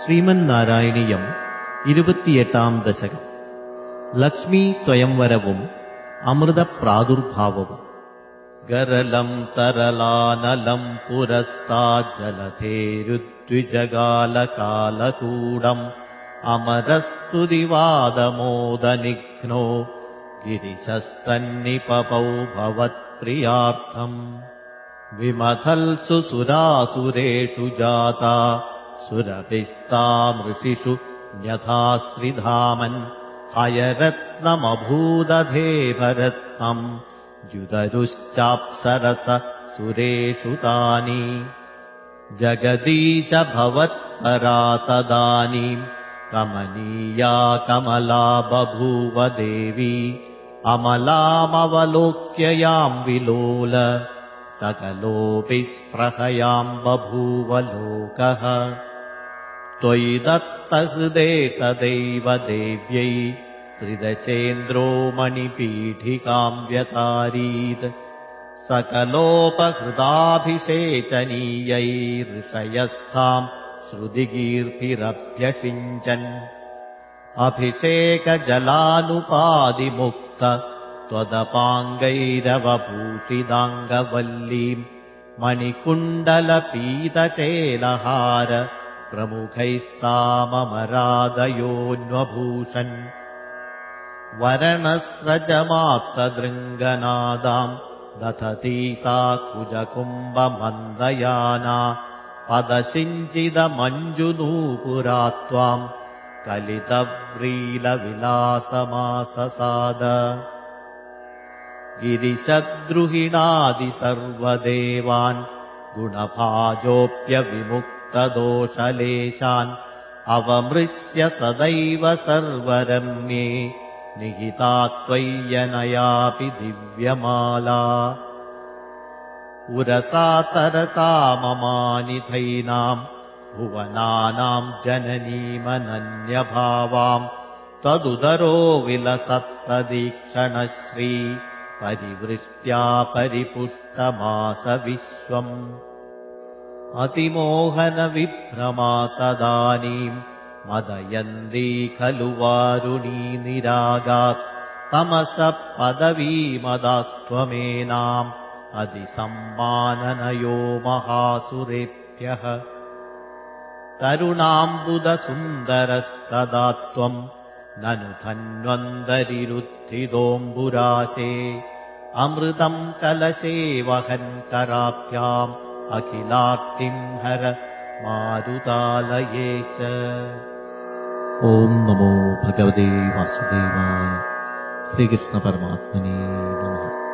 ശ്രീനാരായണീയം ഇരുപത്തിയെട്ടാം ദശകം ലക്ഷ്മീ സ്വയംവരവും അമൃതപ്രാദുർഭാവവും ഗരലം തരലാനലം പുരസ്താജലധേരുദ്വിജഗാലകാലകൂടം അമരസ്തുതിവാദമോദനിഘ്നോ गिरिशस्तन्निपपौ भवत्प्रियार्थम् विमथल्सु सुरासुरेषु जाता सुरभिस्तामृषिषु न्यथास्त्रिधामन् हयरत्नमभूदधेभरत्नम् जुदरुश्चाप्सरस सुरेषु तानि। जगदीश भवत्परा तदानीम् कमनीया कमला बभूव देवी अमलामवलोक्ययाम् विलोल। सकलोऽपि स्पृहयाम् बभूव लोकः त्वयि दत्तहृदे तदैव देव्यै त्रिदशेन्द्रो मणिपीठिकाम् व्यतारीत् सकलोपहृदाभिषेचनीयैर्षयस्थाम् श्रुतिकीर्तिरभ्यषिञ्चन् अभिषेकजलानुपादिमुक्त त्वदपाङ्गैरवभूषिदाङ्गवल्लीम् मणिकुण्डलपीतचेलहार प्रमुखैस्ताममरादयोऽन्वभूषन् वरणस्रजमात्तदृङ्गनादाम् दधती सा कुजकुम्भमन्दयाना। पदशिञ्चिदमञ्जुनूपुरा त्वाम् कलितव्रीलविलासमाससाद। गिरिशद्रुहिणादिसर्वदेवान् गुणभाजोऽप्यविमुक्तदोषलेशान् अवमृश्य सदैव सर्वरम्ये निहिता त्वय्यनयापि दिव्यमाला। उरसा तरसा ममानिधैनाम् भुवनानाम् जननीमनन्यभावाम् तदुदरो विलसत्तदीक्षणश्री परिवृष्ट्या परिपुष्टमास विश्वम् अतिमोहनविभ्रमा तदानीम् मदयन्दी खलु वारुणी निरागात् तमसः पदवीमदास्त्वमेनाम् अधिसम्माननयो महासुरेभ्यः। तरुणाम्बुदसुन्दरस्तदा त्वम् ननु धन्वन्तरिरुद्धिदोऽम्बुराशे। अमृतम् कलशे वहन्कराभ्याम् अखिलार्तिम् हर मारुतालयेश। ॐ नमो भगवते वासुदेवाय। श्रीकृष्णपरमात्मने नमः